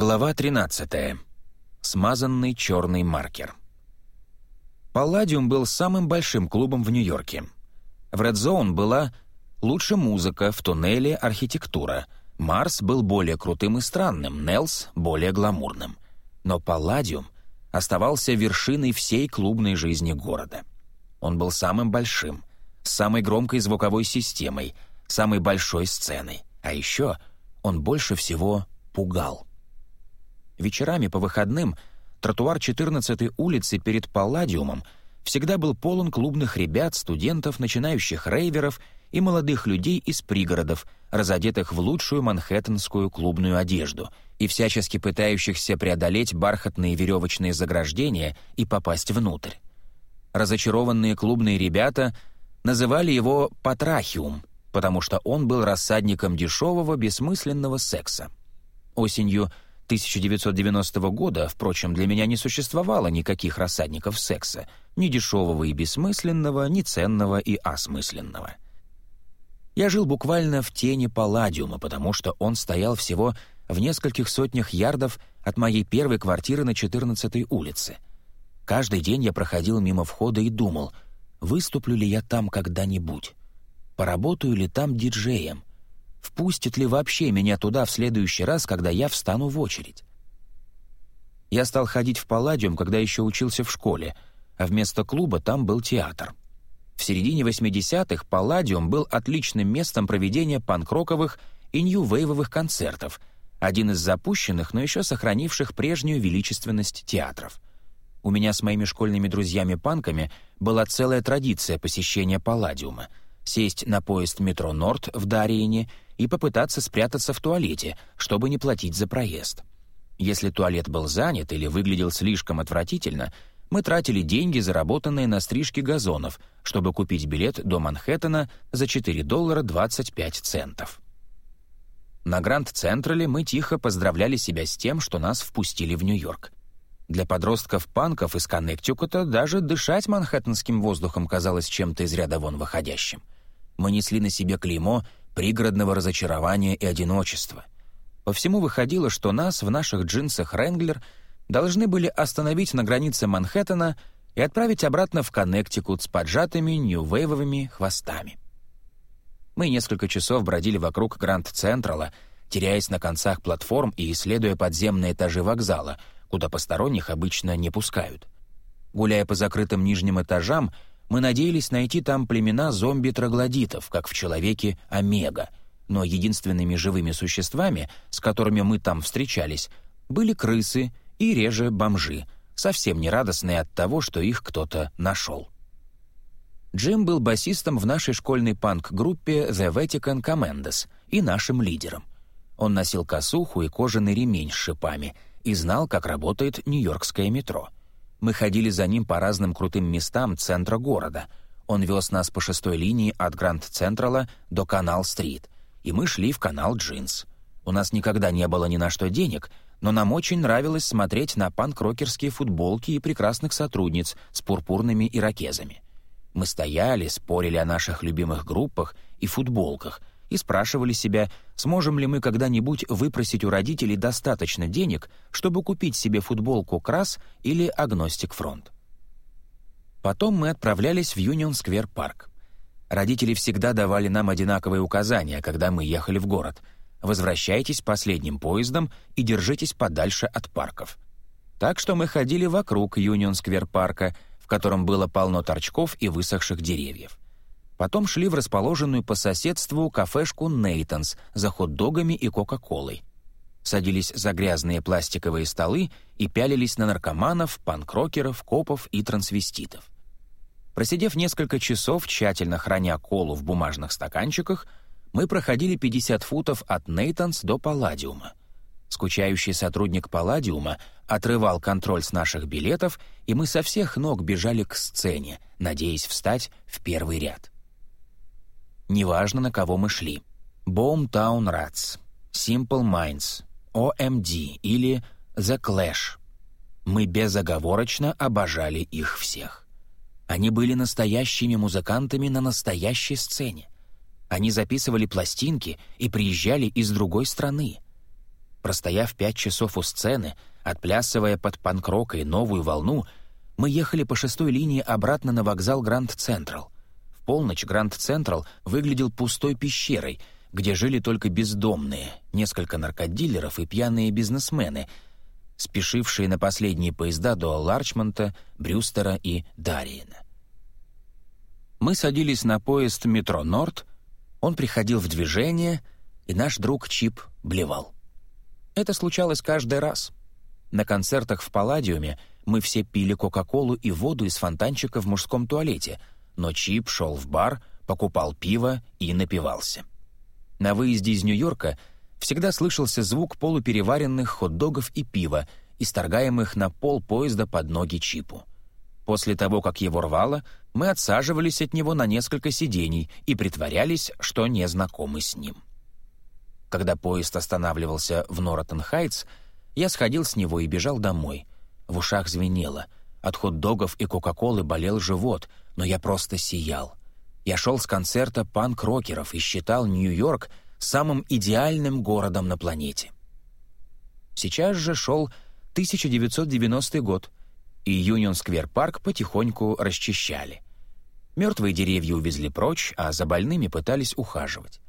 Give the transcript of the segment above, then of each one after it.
Глава 13. Смазанный черный маркер. Палладиум был самым большим клубом в Нью-Йорке. В Red Zone была лучше музыка, в туннеле — архитектура. Марс был более крутым и странным, Нелс — более гламурным. Но Палладиум оставался вершиной всей клубной жизни города. Он был самым большим, с самой громкой звуковой системой, самой большой сценой. А еще он больше всего пугал. Вечерами по выходным тротуар 14-й улицы перед Палладиумом всегда был полон клубных ребят, студентов, начинающих рейверов и молодых людей из пригородов, разодетых в лучшую манхэттенскую клубную одежду и всячески пытающихся преодолеть бархатные веревочные заграждения и попасть внутрь. Разочарованные клубные ребята называли его «патрахиум», потому что он был рассадником дешевого, бессмысленного секса. Осенью 1990 года, впрочем, для меня не существовало никаких рассадников секса, ни дешевого и бессмысленного, ни ценного и осмысленного. Я жил буквально в тени Палладиума, потому что он стоял всего в нескольких сотнях ярдов от моей первой квартиры на 14-й улице. Каждый день я проходил мимо входа и думал, выступлю ли я там когда-нибудь, поработаю ли там диджеем, Впустит ли вообще меня туда в следующий раз, когда я встану в очередь? Я стал ходить в Палладиум, когда еще учился в школе, а вместо клуба там был театр. В середине 80-х Палладиум был отличным местом проведения панк-роковых и нью-вейвовых концертов, один из запущенных, но еще сохранивших прежнюю величественность театров. У меня с моими школьными друзьями-панками была целая традиция посещения Палладиума — сесть на поезд метро «Норд» в Дариене и попытаться спрятаться в туалете, чтобы не платить за проезд. Если туалет был занят или выглядел слишком отвратительно, мы тратили деньги, заработанные на стрижке газонов, чтобы купить билет до Манхэттена за 4 доллара 25 центов. На Гранд-Централе мы тихо поздравляли себя с тем, что нас впустили в Нью-Йорк. Для подростков-панков из Коннектикута даже дышать манхэттенским воздухом казалось чем-то из ряда вон выходящим. Мы несли на себе клеймо пригородного разочарования и одиночества. По всему выходило, что нас в наших джинсах «Ренглер» должны были остановить на границе Манхэттена и отправить обратно в Коннектикут с поджатыми нью-вейвовыми хвостами. Мы несколько часов бродили вокруг Гранд-Централа, теряясь на концах платформ и исследуя подземные этажи вокзала, куда посторонних обычно не пускают. Гуляя по закрытым нижним этажам, мы надеялись найти там племена зомби-троглодитов, как в человеке Омега, но единственными живыми существами, с которыми мы там встречались, были крысы и реже бомжи, совсем не радостные от того, что их кто-то нашел. Джим был басистом в нашей школьной панк-группе The Vatican Commandos и нашим лидером. Он носил косуху и кожаный ремень с шипами и знал, как работает нью-йоркское метро — мы ходили за ним по разным крутым местам центра города. Он вез нас по шестой линии от Гранд-Централа до Канал-стрит, и мы шли в канал Джинс. У нас никогда не было ни на что денег, но нам очень нравилось смотреть на панк-рокерские футболки и прекрасных сотрудниц с пурпурными ирокезами. Мы стояли, спорили о наших любимых группах и футболках — и спрашивали себя, сможем ли мы когда-нибудь выпросить у родителей достаточно денег, чтобы купить себе футболку «Крас» или «Агностик Фронт». Потом мы отправлялись в Юнион-сквер парк. Родители всегда давали нам одинаковые указания, когда мы ехали в город. Возвращайтесь последним поездом и держитесь подальше от парков. Так что мы ходили вокруг Юнион-сквер парка, в котором было полно торчков и высохших деревьев. Потом шли в расположенную по соседству кафешку «Нейтанс» за хот-догами и кока-колой. Садились за грязные пластиковые столы и пялились на наркоманов, панкрокеров, копов и трансвеститов. Просидев несколько часов, тщательно храня колу в бумажных стаканчиках, мы проходили 50 футов от Нейтанс до Палладиума. Скучающий сотрудник Палладиума отрывал контроль с наших билетов, и мы со всех ног бежали к сцене, надеясь встать в первый ряд неважно, на кого мы шли. Boomtown Rats, Simple Minds, OMD или The Clash. Мы безоговорочно обожали их всех. Они были настоящими музыкантами на настоящей сцене. Они записывали пластинки и приезжали из другой страны. Простояв пять часов у сцены, отплясывая под панк-рок и новую волну, мы ехали по шестой линии обратно на вокзал Гранд Централ. Полночь Гранд Централ выглядел пустой пещерой, где жили только бездомные, несколько наркодилеров и пьяные бизнесмены, спешившие на последние поезда до Ларчмонта, Брюстера и Дариена. Мы садились на поезд метро «Норд», он приходил в движение, и наш друг Чип блевал. Это случалось каждый раз. На концертах в Палладиуме мы все пили Кока-Колу и воду из фонтанчика в мужском туалете, но Чип шел в бар, покупал пиво и напивался. На выезде из Нью-Йорка всегда слышался звук полупереваренных хот-догов и пива, исторгаемых на пол поезда под ноги Чипу. После того, как его рвало, мы отсаживались от него на несколько сидений и притворялись, что не знакомы с ним. Когда поезд останавливался в Норотон-Хайтс, я сходил с него и бежал домой. В ушах звенело. От хот-догов и кока-колы болел живот, но я просто сиял. Я шел с концерта панк-рокеров и считал Нью-Йорк самым идеальным городом на планете. Сейчас же шел 1990 год, и Юнион-сквер-парк потихоньку расчищали. Мертвые деревья увезли прочь, а за больными пытались ухаживать.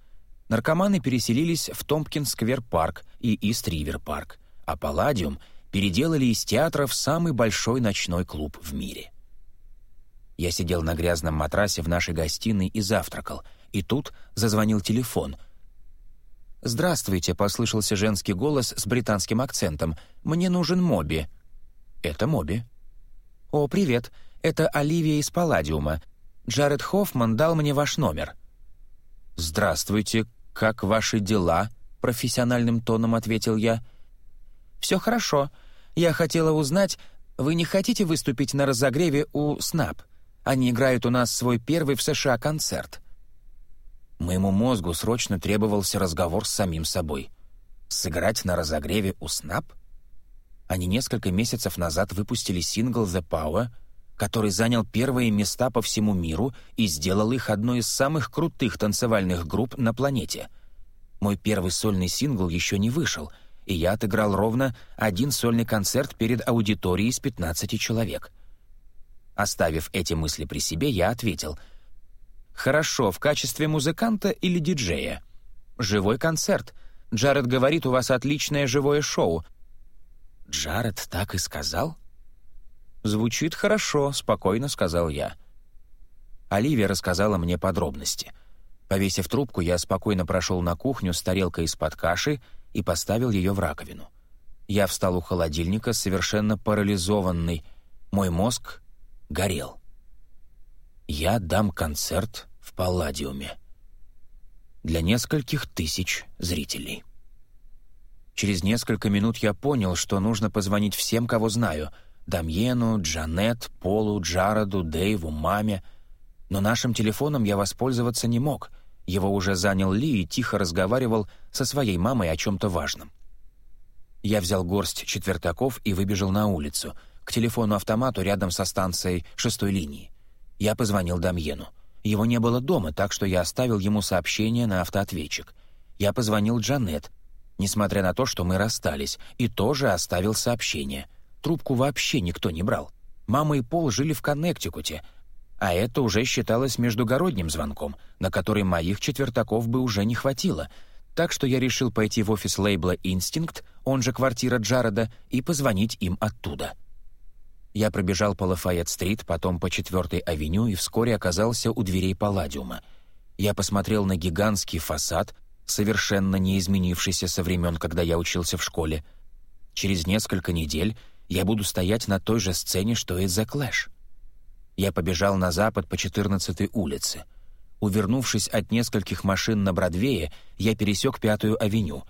Наркоманы переселились в Томпкинс-сквер-парк и Ист-Ривер-парк, а Палладиум переделали из театра в самый большой ночной клуб в мире. Я сидел на грязном матрасе в нашей гостиной и завтракал, и тут зазвонил телефон. «Здравствуйте», — послышался женский голос с британским акцентом. «Мне нужен Моби». «Это Моби». «О, привет. Это Оливия из Палладиума. Джаред Хоффман дал мне ваш номер». «Здравствуйте. Как ваши дела?» — профессиональным тоном ответил я. «Все хорошо. Я хотела узнать, вы не хотите выступить на разогреве у СНАП?» Они играют у нас свой первый в США концерт». Моему мозгу срочно требовался разговор с самим собой. Сыграть на разогреве у СНАП? Они несколько месяцев назад выпустили сингл «The Power», который занял первые места по всему миру и сделал их одной из самых крутых танцевальных групп на планете. Мой первый сольный сингл еще не вышел, и я отыграл ровно один сольный концерт перед аудиторией из 15 человек — Оставив эти мысли при себе, я ответил. «Хорошо, в качестве музыканта или диджея?» «Живой концерт. Джаред говорит, у вас отличное живое шоу». «Джаред так и сказал?» «Звучит хорошо», — спокойно сказал я. Оливия рассказала мне подробности. Повесив трубку, я спокойно прошел на кухню с тарелкой из-под каши и поставил ее в раковину. Я встал у холодильника, совершенно парализованный. Мой мозг горел. Я дам концерт в Палладиуме для нескольких тысяч зрителей. Через несколько минут я понял, что нужно позвонить всем, кого знаю — Дамьену, Джанет, Полу, Джароду, Дэйву, маме. Но нашим телефоном я воспользоваться не мог. Его уже занял Ли и тихо разговаривал со своей мамой о чем-то важном. Я взял горсть четвертаков и выбежал на улицу — к телефону-автомату рядом со станцией шестой линии. Я позвонил Дамьену. Его не было дома, так что я оставил ему сообщение на автоответчик. Я позвонил Джанет, несмотря на то, что мы расстались, и тоже оставил сообщение. Трубку вообще никто не брал. Мама и Пол жили в Коннектикуте, а это уже считалось междугородним звонком, на который моих четвертаков бы уже не хватило, так что я решил пойти в офис лейбла «Инстинкт», он же квартира Джареда, и позвонить им оттуда. Я пробежал по Лафайет-стрит, потом по Четвертой авеню и вскоре оказался у дверей Палладиума. Я посмотрел на гигантский фасад, совершенно не изменившийся со времен, когда я учился в школе. Через несколько недель я буду стоять на той же сцене, что и The Clash. Я побежал на запад по 14-й улице. Увернувшись от нескольких машин на Бродвее, я пересек Пятую авеню.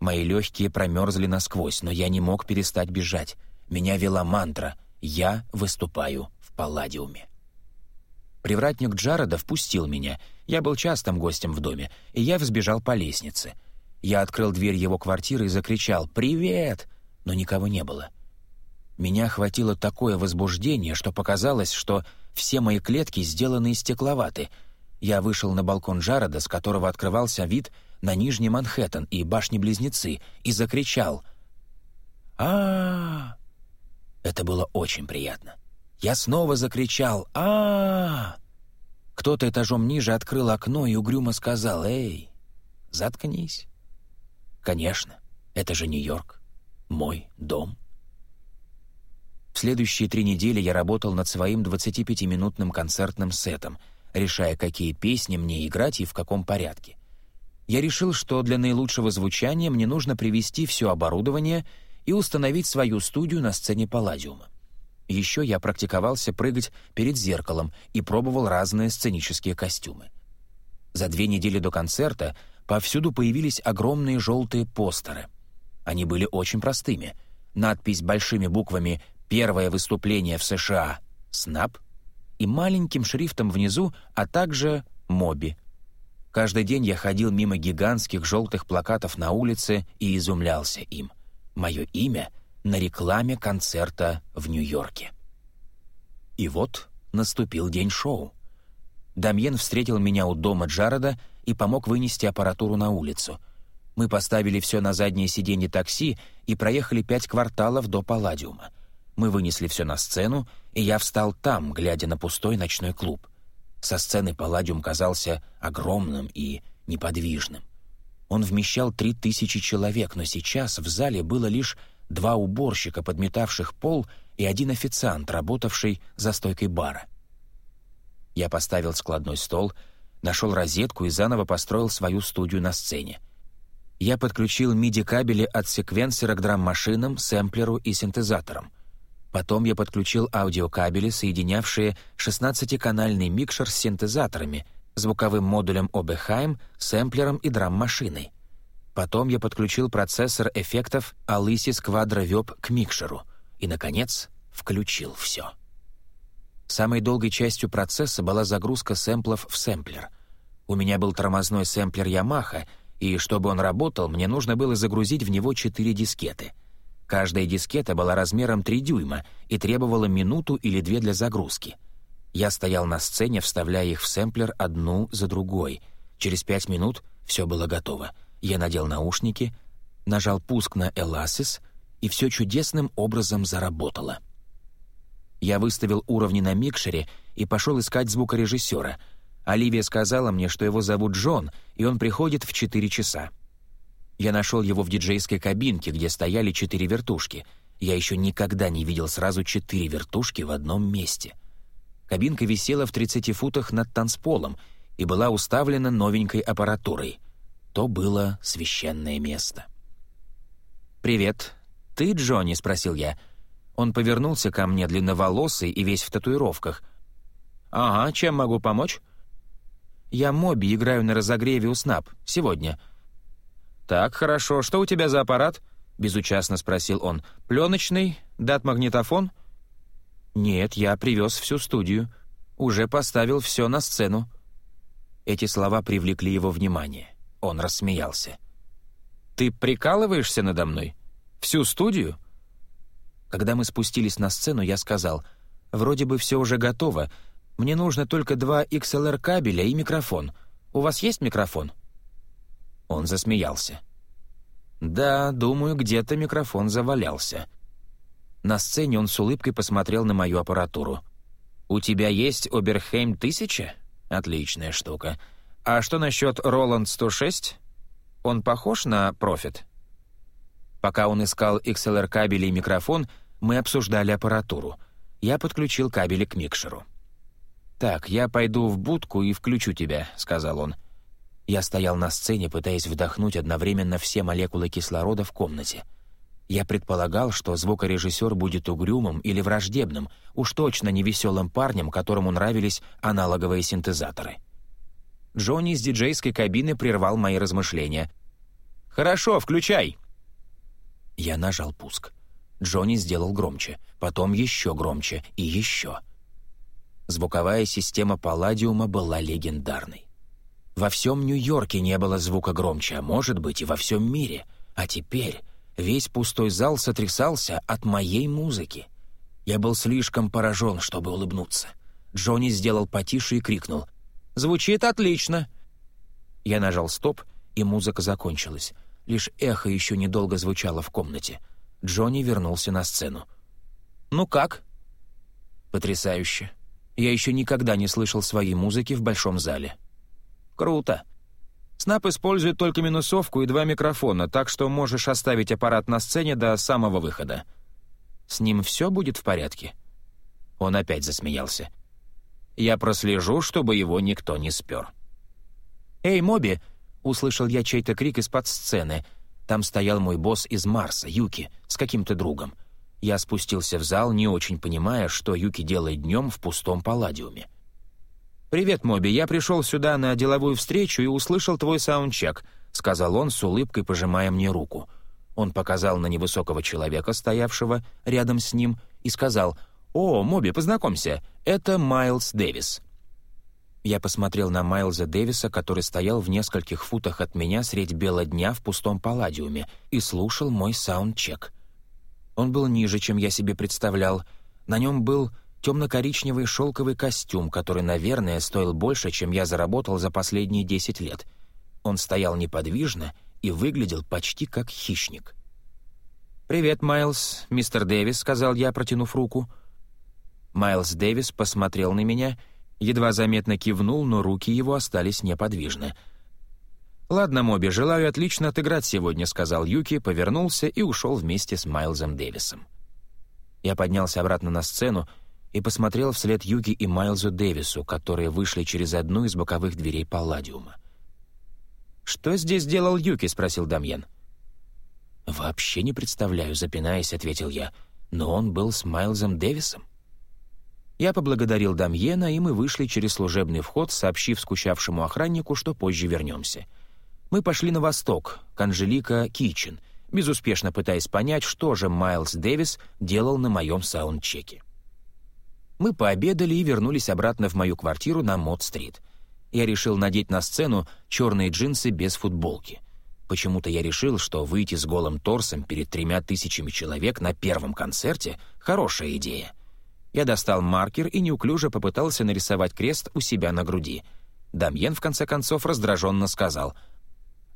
Мои легкие промерзли насквозь, но я не мог перестать бежать. Меня вела мантра — я выступаю в Палладиуме. Привратник Джареда впустил меня. Я был частым гостем в доме, и я взбежал по лестнице. Я открыл дверь его квартиры и закричал «Привет!», но никого не было. Меня охватило такое возбуждение, что показалось, что все мои клетки сделаны из стекловаты. Я вышел на балкон Джареда, с которого открывался вид на Нижний Манхэттен и башни-близнецы и закричал а, -а, -а Это было очень приятно. Я снова закричал а, -а, -а Кто-то этажом ниже открыл окно и угрюмо сказал «Эй, заткнись». Конечно, это же Нью-Йорк, мой дом. В следующие три недели я работал над своим 25-минутным концертным сетом, решая, какие песни мне играть и в каком порядке. Я решил, что для наилучшего звучания мне нужно привести все оборудование и установить свою студию на сцене Палладиума. Еще я практиковался прыгать перед зеркалом и пробовал разные сценические костюмы. За две недели до концерта повсюду появились огромные желтые постеры. Они были очень простыми. Надпись большими буквами «Первое выступление в США» — «СНАП» и маленьким шрифтом внизу, а также «Моби». Каждый день я ходил мимо гигантских желтых плакатов на улице и изумлялся им. Мое имя на рекламе концерта в Нью-Йорке. И вот наступил день шоу. Дамьен встретил меня у дома Джареда и помог вынести аппаратуру на улицу. Мы поставили все на заднее сиденье такси и проехали пять кварталов до Палладиума. Мы вынесли все на сцену, и я встал там, глядя на пустой ночной клуб. Со сцены Палладиум казался огромным и неподвижным. Он вмещал три тысячи человек, но сейчас в зале было лишь два уборщика, подметавших пол, и один официант, работавший за стойкой бара. Я поставил складной стол, нашел розетку и заново построил свою студию на сцене. Я подключил MIDI-кабели от секвенсора к драм-машинам, сэмплеру и синтезаторам — Потом я подключил аудиокабели, соединявшие 16-канальный микшер с синтезаторами, звуковым модулем Oberheim, сэмплером и драм-машиной. Потом я подключил процессор эффектов Alisys Quadro Web к микшеру. И, наконец, включил все. Самой долгой частью процесса была загрузка сэмплов в сэмплер. У меня был тормозной сэмплер Yamaha, и чтобы он работал, мне нужно было загрузить в него четыре дискеты — Каждая дискета была размером 3 дюйма и требовала минуту или две для загрузки. Я стоял на сцене, вставляя их в сэмплер одну за другой. Через пять минут все было готово. Я надел наушники, нажал пуск на Elasis, и все чудесным образом заработало. Я выставил уровни на микшере и пошел искать звукорежиссера. Оливия сказала мне, что его зовут Джон, и он приходит в 4 часа. Я нашел его в диджейской кабинке, где стояли четыре вертушки. Я еще никогда не видел сразу четыре вертушки в одном месте. Кабинка висела в 30 футах над танцполом и была уставлена новенькой аппаратурой. То было священное место. «Привет. Ты Джонни?» — спросил я. Он повернулся ко мне, длинноволосый и весь в татуировках. «Ага, чем могу помочь?» «Я Моби играю на разогреве у СНАП. Сегодня». «Так, хорошо. Что у тебя за аппарат?» — безучастно спросил он. «Пленочный? Дат-магнитофон?» «Нет, я привез всю студию. Уже поставил все на сцену». Эти слова привлекли его внимание. Он рассмеялся. «Ты прикалываешься надо мной? Всю студию?» Когда мы спустились на сцену, я сказал, «Вроде бы все уже готово. Мне нужно только два XLR кабеля и микрофон. У вас есть микрофон?» Он засмеялся. «Да, думаю, где-то микрофон завалялся». На сцене он с улыбкой посмотрел на мою аппаратуру. «У тебя есть Оберхейм 1000? Отличная штука. А что насчет Роланд 106? Он похож на Профит?» Пока он искал XLR-кабели и микрофон, мы обсуждали аппаратуру. Я подключил кабели к микшеру. «Так, я пойду в будку и включу тебя», — сказал он. Я стоял на сцене, пытаясь вдохнуть одновременно все молекулы кислорода в комнате. Я предполагал, что звукорежиссер будет угрюмым или враждебным, уж точно не веселым парнем, которому нравились аналоговые синтезаторы. Джонни из диджейской кабины прервал мои размышления. «Хорошо, включай!» Я нажал пуск. Джонни сделал громче, потом еще громче и еще. Звуковая система Палладиума была легендарной. Во всем Нью-Йорке не было звука громче, а может быть и во всем мире. А теперь весь пустой зал сотрясался от моей музыки. Я был слишком поражен, чтобы улыбнуться. Джонни сделал потише и крикнул. «Звучит отлично!» Я нажал «Стоп», и музыка закончилась. Лишь эхо еще недолго звучало в комнате. Джонни вернулся на сцену. «Ну как?» «Потрясающе. Я еще никогда не слышал своей музыки в большом зале». «Круто. Снап использует только минусовку и два микрофона, так что можешь оставить аппарат на сцене до самого выхода. С ним все будет в порядке?» Он опять засмеялся. «Я прослежу, чтобы его никто не спер». «Эй, Моби!» — услышал я чей-то крик из-под сцены. Там стоял мой босс из Марса, Юки, с каким-то другом. Я спустился в зал, не очень понимая, что Юки делает днем в пустом палладиуме. «Привет, Моби, я пришел сюда на деловую встречу и услышал твой саундчек», — сказал он с улыбкой, пожимая мне руку. Он показал на невысокого человека, стоявшего рядом с ним, и сказал «О, Моби, познакомься, это Майлз Дэвис». Я посмотрел на Майлза Дэвиса, который стоял в нескольких футах от меня средь бела дня в пустом палладиуме и слушал мой саундчек. Он был ниже, чем я себе представлял. На нем был темно-коричневый шелковый костюм, который, наверное, стоил больше, чем я заработал за последние десять лет. Он стоял неподвижно и выглядел почти как хищник. «Привет, Майлз, мистер Дэвис», — сказал я, протянув руку. Майлз Дэвис посмотрел на меня — едва заметно кивнул, но руки его остались неподвижны. «Ладно, Моби, желаю отлично отыграть сегодня», — сказал Юки, повернулся и ушел вместе с Майлзом Дэвисом. Я поднялся обратно на сцену и посмотрел вслед Юки и Майлзу Дэвису, которые вышли через одну из боковых дверей Палладиума. «Что здесь делал Юки?» — спросил Дамьен. «Вообще не представляю», — запинаясь, ответил я. «Но он был с Майлзом Дэвисом?» Я поблагодарил Дамьена, и мы вышли через служебный вход, сообщив скучавшему охраннику, что позже вернемся. Мы пошли на восток, к Анжелика Кичен, безуспешно пытаясь понять, что же Майлз Дэвис делал на моем саундчеке. Мы пообедали и вернулись обратно в мою квартиру на Мод-стрит. Я решил надеть на сцену черные джинсы без футболки. Почему-то я решил, что выйти с голым торсом перед тремя тысячами человек на первом концерте — хорошая идея — я достал маркер и неуклюже попытался нарисовать крест у себя на груди. Дамьен, в конце концов, раздраженно сказал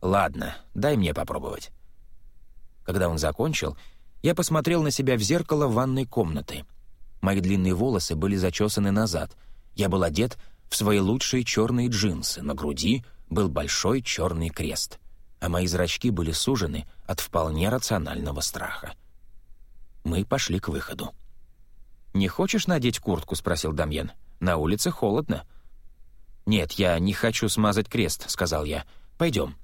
«Ладно, дай мне попробовать». Когда он закончил, я посмотрел на себя в зеркало ванной комнаты. Мои длинные волосы были зачесаны назад. Я был одет в свои лучшие черные джинсы, на груди был большой черный крест, а мои зрачки были сужены от вполне рационального страха. Мы пошли к выходу. «Не хочешь надеть куртку?» — спросил Дамьен. «На улице холодно». «Нет, я не хочу смазать крест», — сказал я. «Пойдем».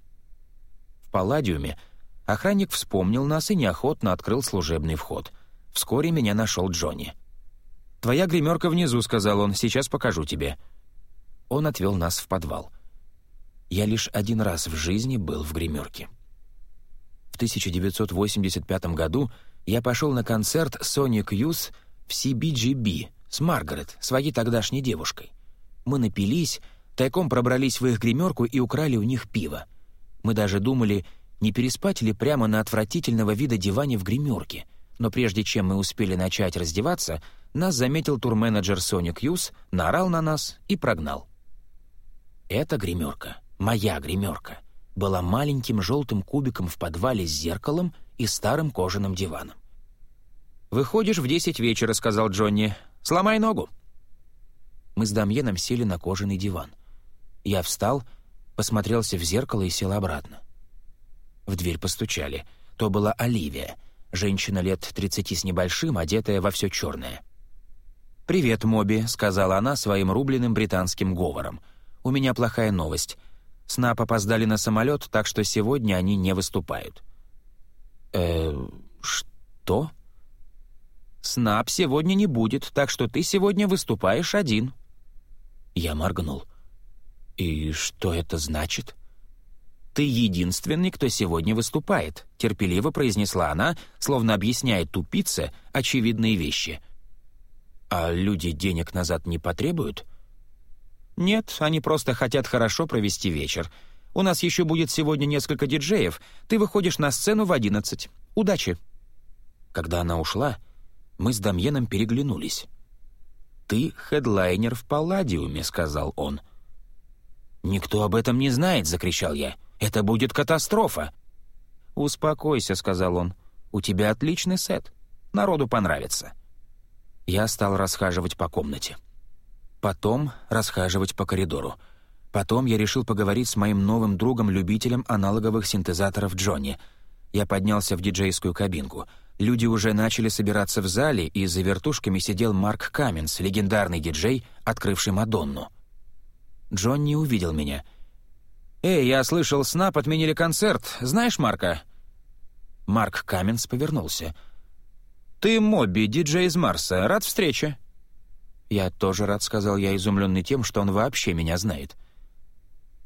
В Палладиуме охранник вспомнил нас и неохотно открыл служебный вход. Вскоре меня нашел Джонни. «Твоя гримерка внизу», — сказал он. «Сейчас покажу тебе». Он отвел нас в подвал. Я лишь один раз в жизни был в гримерке. В 1985 году я пошел на концерт Sonic Youth в CBGB с Маргарет, своей тогдашней девушкой. Мы напились, тайком пробрались в их гримерку и украли у них пиво. Мы даже думали, не переспать ли прямо на отвратительного вида диване в гримерке. Но прежде чем мы успели начать раздеваться, нас заметил турменеджер Сони Кьюз, наорал на нас и прогнал. Эта гримерка, моя гримерка, была маленьким желтым кубиком в подвале с зеркалом и старым кожаным диваном. «Выходишь в десять вечера», — сказал Джонни. «Сломай ногу». Мы с Дамьеном сели на кожаный диван. Я встал, посмотрелся в зеркало и сел обратно. В дверь постучали. То была Оливия, женщина лет тридцати с небольшим, одетая во все черное. «Привет, Моби», — сказала она своим рубленым британским говором. «У меня плохая новость. Снап опоздали на самолет, так что сегодня они не выступают». «Э, что?» Снап сегодня не будет, так что ты сегодня выступаешь один». Я моргнул. «И что это значит?» «Ты единственный, кто сегодня выступает», — терпеливо произнесла она, словно объясняет тупице очевидные вещи. «А люди денег назад не потребуют?» «Нет, они просто хотят хорошо провести вечер. У нас еще будет сегодня несколько диджеев. Ты выходишь на сцену в одиннадцать. Удачи!» Когда она ушла, мы с Дамьеном переглянулись. «Ты хедлайнер в Палладиуме», — сказал он. «Никто об этом не знает», — закричал я. Это будет катастрофа!» «Успокойся», — сказал он. «У тебя отличный сет. Народу понравится». Я стал расхаживать по комнате. Потом расхаживать по коридору. Потом я решил поговорить с моим новым другом-любителем аналоговых синтезаторов Джонни. Я поднялся в диджейскую кабинку. Люди уже начали собираться в зале, и за вертушками сидел Марк Каменс, легендарный диджей, открывший Мадонну. Джонни увидел меня. «Эй, я слышал, Снап отменили концерт. Знаешь Марка?» Марк Каменс повернулся. «Ты Моби, диджей из Марса. Рад встрече». «Я тоже рад», — сказал я, изумленный тем, что он вообще меня знает.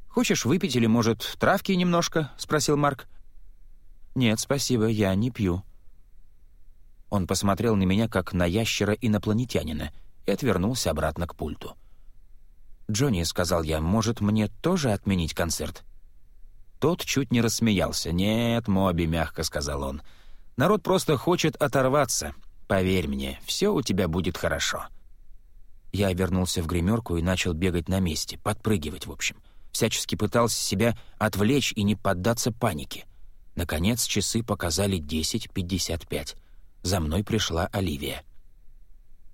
«Хочешь выпить или, может, травки немножко?» — спросил Марк. «Нет, спасибо, я не пью». Он посмотрел на меня, как на ящера-инопланетянина, и отвернулся обратно к пульту. «Джонни», — сказал я, — «может, мне тоже отменить концерт?» Тот чуть не рассмеялся. «Нет, Моби», — мягко сказал он, — «народ просто хочет оторваться. Поверь мне, все у тебя будет хорошо». Я вернулся в гримерку и начал бегать на месте, подпрыгивать, в общем всячески пытался себя отвлечь и не поддаться панике. Наконец часы показали 10.55. За мной пришла Оливия.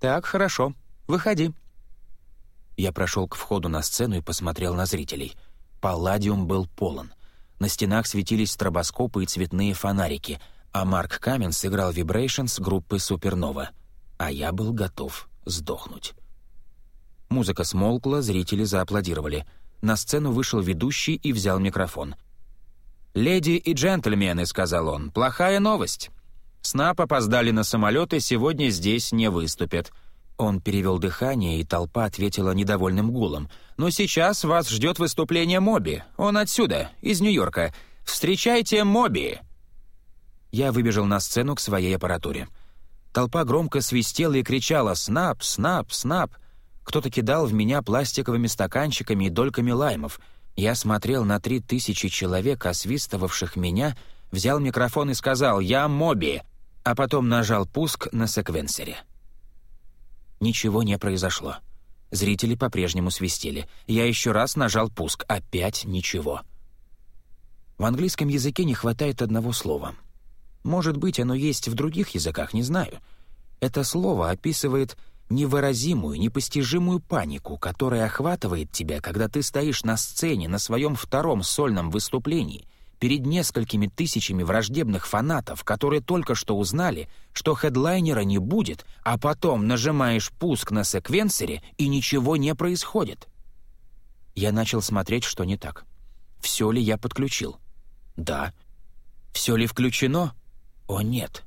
«Так, хорошо. Выходи». Я прошел к входу на сцену и посмотрел на зрителей. Палладиум был полон. На стенах светились стробоскопы и цветные фонарики, а Марк Камен сыграл «Vibrations» группы «Супернова». А я был готов сдохнуть. Музыка смолкла, зрители зааплодировали — на сцену вышел ведущий и взял микрофон. «Леди и джентльмены», — сказал он, — «плохая новость. СНАП опоздали на самолет и сегодня здесь не выступят». Он перевел дыхание, и толпа ответила недовольным гулом. «Но сейчас вас ждет выступление Моби. Он отсюда, из Нью-Йорка. Встречайте Моби!» Я выбежал на сцену к своей аппаратуре. Толпа громко свистела и кричала «Снап! Снап! Снап!» Кто-то кидал в меня пластиковыми стаканчиками и дольками лаймов. Я смотрел на три тысячи человек, освистывавших меня, взял микрофон и сказал «Я Моби», а потом нажал пуск на секвенсоре. Ничего не произошло. Зрители по-прежнему свистели. Я еще раз нажал пуск. Опять ничего. В английском языке не хватает одного слова. Может быть, оно есть в других языках, не знаю. Это слово описывает невыразимую, непостижимую панику, которая охватывает тебя, когда ты стоишь на сцене на своем втором сольном выступлении перед несколькими тысячами враждебных фанатов, которые только что узнали, что хедлайнера не будет, а потом нажимаешь пуск на секвенсоре, и ничего не происходит. Я начал смотреть, что не так. Все ли я подключил? Да. Все ли включено? О, нет.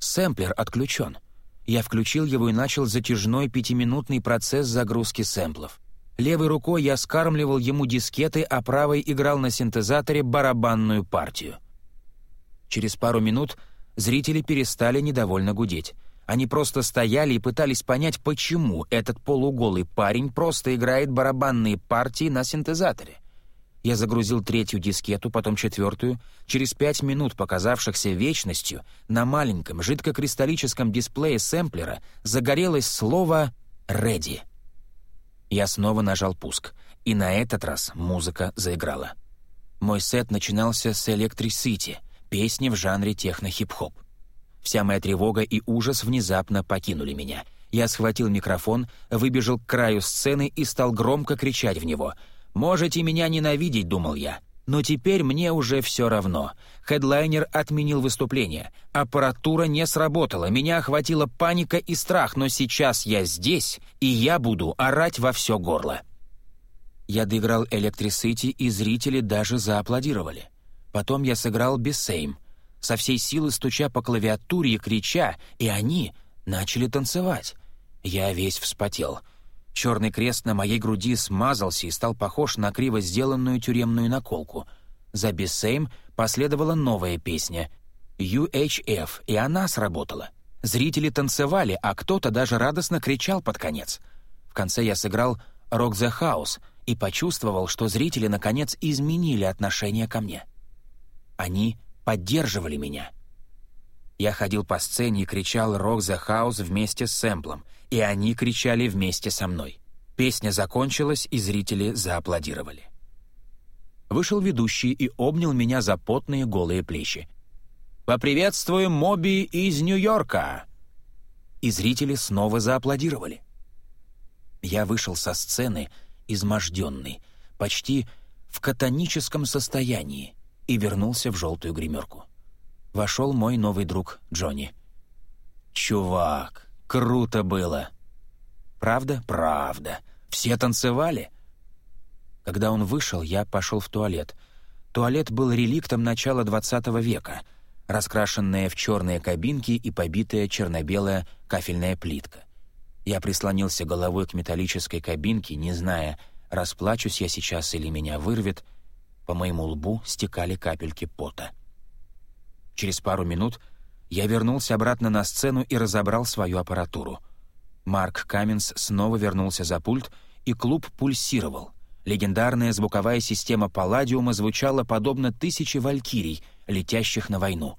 Сэмплер отключен. Я включил его и начал затяжной пятиминутный процесс загрузки сэмплов. Левой рукой я скармливал ему дискеты, а правой играл на синтезаторе барабанную партию. Через пару минут зрители перестали недовольно гудеть. Они просто стояли и пытались понять, почему этот полуголый парень просто играет барабанные партии на синтезаторе. Я загрузил третью дискету, потом четвертую. Через пять минут, показавшихся вечностью, на маленьком жидкокристаллическом дисплее сэмплера загорелось слово «Ready». Я снова нажал пуск, и на этот раз музыка заиграла. Мой сет начинался с «Electricity», песни в жанре техно-хип-хоп. Вся моя тревога и ужас внезапно покинули меня. Я схватил микрофон, выбежал к краю сцены и стал громко кричать в него — «Можете меня ненавидеть», — думал я. Но теперь мне уже все равно. Хедлайнер отменил выступление. Аппаратура не сработала, меня охватила паника и страх, но сейчас я здесь, и я буду орать во все горло. Я доиграл «Электрисити», и зрители даже зааплодировали. Потом я сыграл «Бессейм», со всей силы стуча по клавиатуре и крича, и они начали танцевать. Я весь вспотел — Черный крест на моей груди смазался и стал похож на криво сделанную тюремную наколку. За «Бессейм» последовала новая песня «UHF», и она сработала. Зрители танцевали, а кто-то даже радостно кричал под конец. В конце я сыграл «Rock the House» и почувствовал, что зрители, наконец, изменили отношение ко мне. Они поддерживали меня. Я ходил по сцене и кричал «Rock the House» вместе с сэмплом — и они кричали вместе со мной. Песня закончилась, и зрители зааплодировали. вышел ведущий и обнял меня за потные голые плечи. «Поприветствуем Моби из Нью-Йорка!» И зрители снова зааплодировали. Я вышел со сцены, изможденный, почти в катоническом состоянии, и вернулся в желтую гримерку. Вошел мой новый друг Джонни. «Чувак, круто было!» «Правда? Правда. Все танцевали?» Когда он вышел, я пошел в туалет. Туалет был реликтом начала XX века, раскрашенная в черные кабинки и побитая черно-белая кафельная плитка. Я прислонился головой к металлической кабинке, не зная, расплачусь я сейчас или меня вырвет. По моему лбу стекали капельки пота. Через пару минут я вернулся обратно на сцену и разобрал свою аппаратуру. Марк Каменс снова вернулся за пульт, и клуб пульсировал. Легендарная звуковая система Палладиума звучала подобно тысяче валькирий, летящих на войну.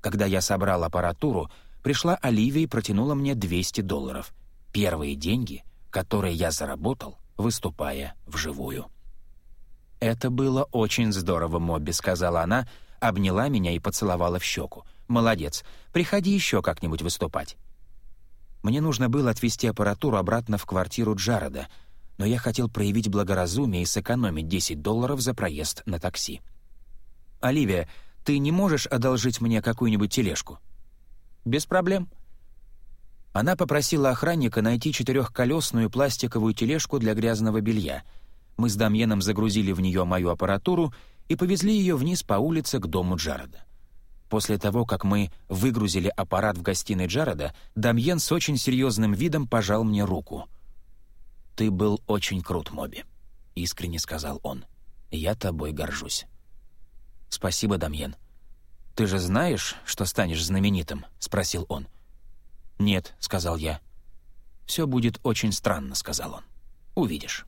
Когда я собрал аппаратуру, пришла Оливия и протянула мне 200 долларов. Первые деньги, которые я заработал, выступая вживую. «Это было очень здорово, Мобби», — сказала она, обняла меня и поцеловала в щеку. «Молодец. Приходи еще как-нибудь выступать». Мне нужно было отвезти аппаратуру обратно в квартиру Джареда — но я хотел проявить благоразумие и сэкономить 10 долларов за проезд на такси. «Оливия, ты не можешь одолжить мне какую-нибудь тележку?» «Без проблем». Она попросила охранника найти четырехколесную пластиковую тележку для грязного белья. Мы с Дамьеном загрузили в нее мою аппаратуру и повезли ее вниз по улице к дому Джареда. После того, как мы выгрузили аппарат в гостиной Джареда, Дамьен с очень серьезным видом пожал мне руку — «Ты был очень крут, Моби», — искренне сказал он. «Я тобой горжусь». «Спасибо, Дамьен». «Ты же знаешь, что станешь знаменитым?» — спросил он. «Нет», — сказал я. «Все будет очень странно», — сказал он. «Увидишь».